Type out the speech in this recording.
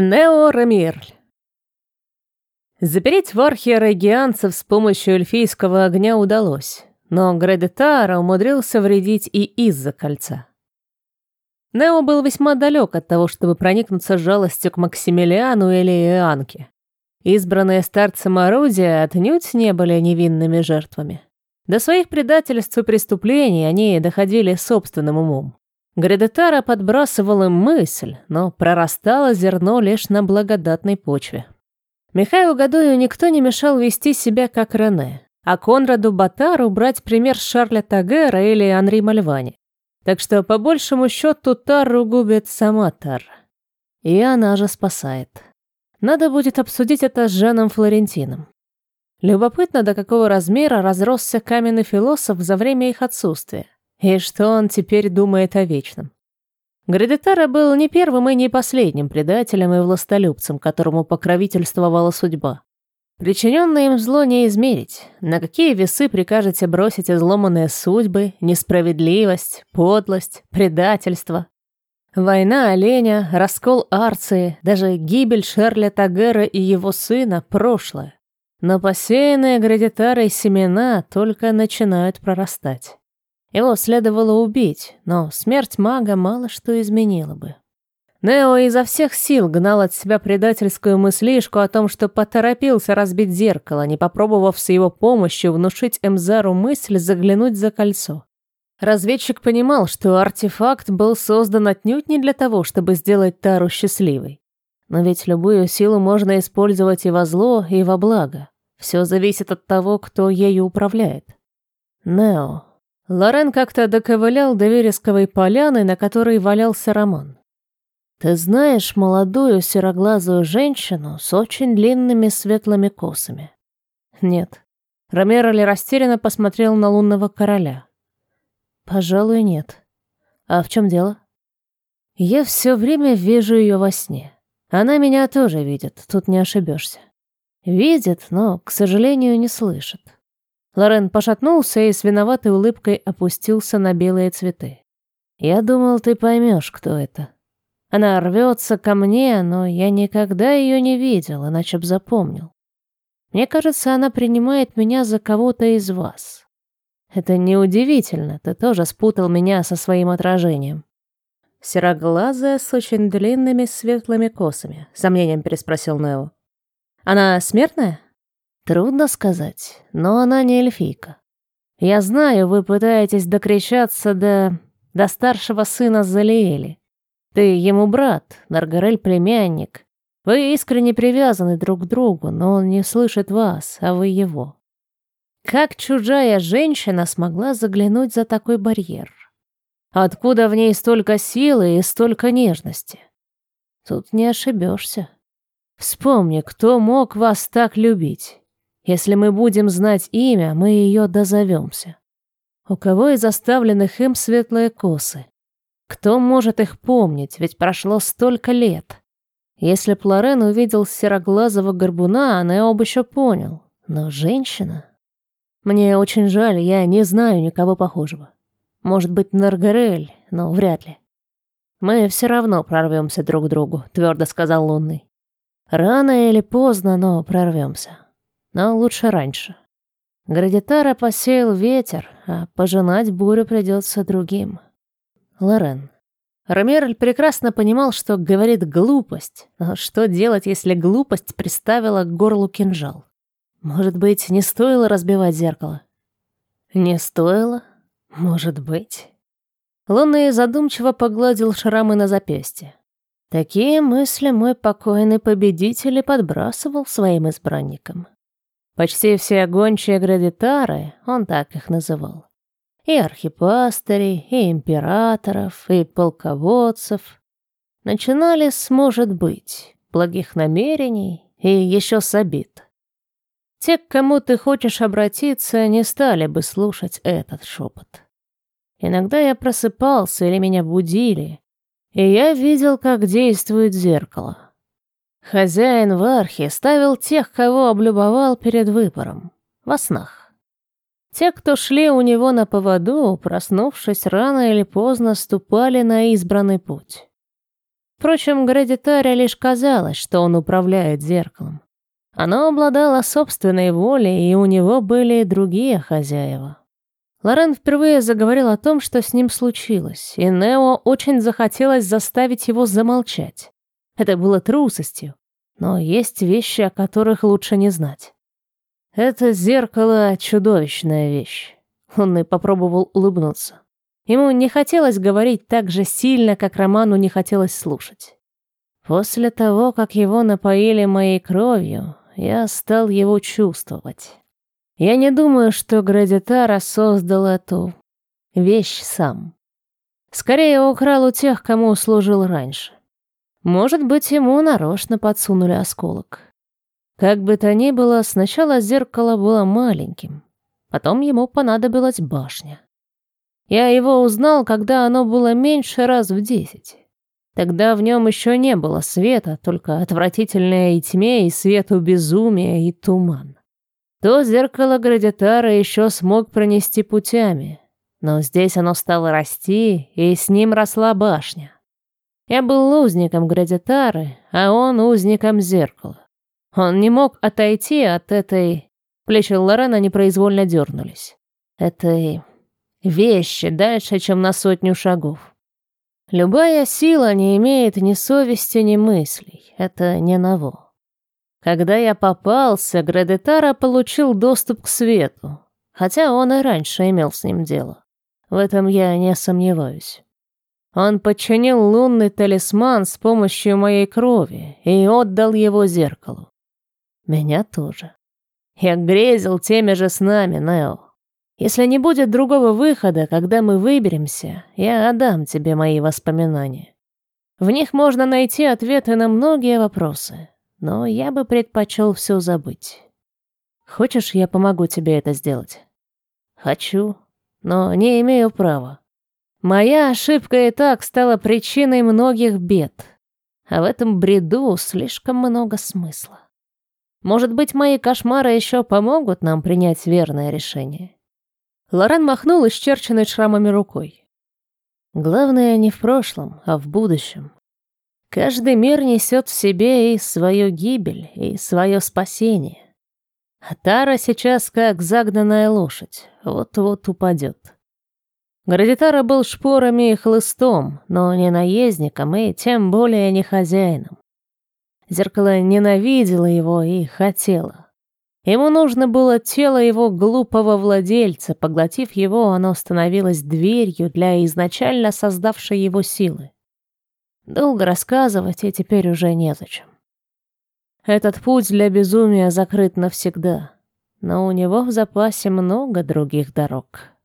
Нео Рамирль. Запереть в архе регианцев с помощью эльфийского огня удалось, но Гредетара умудрился вредить и из-за кольца. Нео был весьма далек от того, чтобы проникнуться жалостью к Максимилиану или Иоанке. Избранные старцем орудия отнюдь не были невинными жертвами. До своих предательств и преступлений они доходили собственным умом. Гредетара подбрасывал им мысль, но прорастало зерно лишь на благодатной почве. Михаилу Гадою никто не мешал вести себя как Рене, а Конраду Батару брать пример Шарля Тагера или Анри Мальвани. Так что, по большему счету, Тару губит сама Тарра. И она же спасает. Надо будет обсудить это с Жаном Флорентином. Любопытно, до какого размера разросся каменный философ за время их отсутствия. И что он теперь думает о вечном? Градетара был не первым и не последним предателем и властолюбцем, которому покровительствовала судьба. Причиненное им зло не измерить. На какие весы прикажете бросить изломанные судьбы, несправедливость, подлость, предательство? Война оленя, раскол Арции, даже гибель Шерля Тагера и его сына – прошлое. Но посеянные градитарой семена только начинают прорастать. Его следовало убить, но смерть мага мало что изменила бы. Нео изо всех сил гнал от себя предательскую мыслишку о том, что поторопился разбить зеркало, не попробовав с его помощью внушить Эмзару мысль заглянуть за кольцо. Разведчик понимал, что артефакт был создан отнюдь не для того, чтобы сделать Тару счастливой. Но ведь любую силу можно использовать и во зло, и во благо. Все зависит от того, кто ею управляет. Нео. Лорен как-то доковылял до вересковой поляны, на которой валялся Роман. «Ты знаешь молодую сероглазую женщину с очень длинными светлыми косами?» «Нет». Ромероли растерянно посмотрел на лунного короля. «Пожалуй, нет. А в чем дело?» «Я все время вижу ее во сне. Она меня тоже видит, тут не ошибешься. Видит, но, к сожалению, не слышит. Лорен пошатнулся и с виноватой улыбкой опустился на белые цветы. «Я думал, ты поймешь, кто это. Она рвется ко мне, но я никогда ее не видел, иначе б запомнил. Мне кажется, она принимает меня за кого-то из вас. Это неудивительно, ты тоже спутал меня со своим отражением». Сероглазая с очень длинными светлыми косами, сомнением переспросил Нео. «Она смертная?» Трудно сказать, но она не эльфийка. Я знаю, вы пытаетесь докричаться до... до старшего сына Залиэли. Ты ему брат, Наргарель племянник. Вы искренне привязаны друг к другу, но он не слышит вас, а вы его. Как чужая женщина смогла заглянуть за такой барьер? Откуда в ней столько силы и столько нежности? Тут не ошибешься. Вспомни, кто мог вас так любить. Если мы будем знать имя, мы ее дозовемся. У кого из оставленных им светлые косы? Кто может их помнить, ведь прошло столько лет? Если Плорен увидел сероглазого горбуна, она об еще понял. Но женщина... Мне очень жаль, я не знаю никого похожего. Может быть, Наргарель, но вряд ли. Мы все равно прорвемся друг к другу, твердо сказал Лунный. Рано или поздно, но прорвемся но лучше раньше. Градитара посеял ветер, а пожинать бурю придется другим. Лорен. Ромерль прекрасно понимал, что говорит глупость. Но что делать, если глупость приставила к горлу кинжал? Может быть, не стоило разбивать зеркало? Не стоило? Может быть. Лунный задумчиво погладил шрамы на запястье. Такие мысли мой покойный победитель и подбрасывал своим избранникам. Почти все гончие градитары, он так их называл, и архипастырей, и императоров, и полководцев, начинали с «может быть», благих намерений и еще с обид. Те, к кому ты хочешь обратиться, не стали бы слушать этот шепот. Иногда я просыпался или меня будили, и я видел, как действует зеркало. Хозяин в архе ставил тех, кого облюбовал перед выбором, во снах. Те, кто шли у него на поводу, проснувшись рано или поздно, ступали на избранный путь. Впрочем, Градитаре лишь казалось, что он управляет зеркалом. Оно обладало собственной волей, и у него были другие хозяева. Лорен впервые заговорил о том, что с ним случилось, и Нео очень захотелось заставить его замолчать. Это было трусостью, но есть вещи, о которых лучше не знать. Это зеркало — чудовищная вещь. Он и попробовал улыбнуться. Ему не хотелось говорить так же сильно, как Роману не хотелось слушать. После того, как его напоили моей кровью, я стал его чувствовать. Я не думаю, что Градитара создал эту вещь сам. Скорее, украл у тех, кому служил раньше. Может быть, ему нарочно подсунули осколок. Как бы то ни было, сначала зеркало было маленьким, потом ему понадобилась башня. Я его узнал, когда оно было меньше раз в десять. Тогда в нем еще не было света, только отвратительная и тьме, и свету безумия, и туман то зеркало Градитара еще смог пронести путями, но здесь оно стало расти, и с ним росла башня. Я был узником Градитары, а он узником зеркала. Он не мог отойти от этой... Плечи Лорена непроизвольно дернулись. Этой вещи дальше, чем на сотню шагов. Любая сила не имеет ни совести, ни мыслей. Это не ново. Когда я попался, Градетара получил доступ к свету, хотя он и раньше имел с ним дело. В этом я не сомневаюсь. Он подчинил лунный талисман с помощью моей крови и отдал его зеркалу. Меня тоже. Я грезил теми же снами, Нео. Если не будет другого выхода, когда мы выберемся, я отдам тебе мои воспоминания. В них можно найти ответы на многие вопросы, но я бы предпочел все забыть. Хочешь, я помогу тебе это сделать? Хочу, но не имею права. Моя ошибка и так стала причиной многих бед, а в этом бреду слишком много смысла. Может быть, мои кошмары еще помогут нам принять верное решение. Лорен махнул исчерченной шрамами рукой. Главное не в прошлом, а в будущем. Каждый мир несет в себе и свою гибель, и свое спасение. А Тара сейчас как загнанная лошадь, вот-вот упадет. Градитара был шпорами и хлыстом, но не наездником и тем более не хозяином. Зеркало ненавидело его и хотело. Ему нужно было тело его глупого владельца, поглотив его, оно становилось дверью для изначально создавшей его силы. Долго рассказывать, и теперь уже незачем. Этот путь для безумия закрыт навсегда, но у него в запасе много других дорог.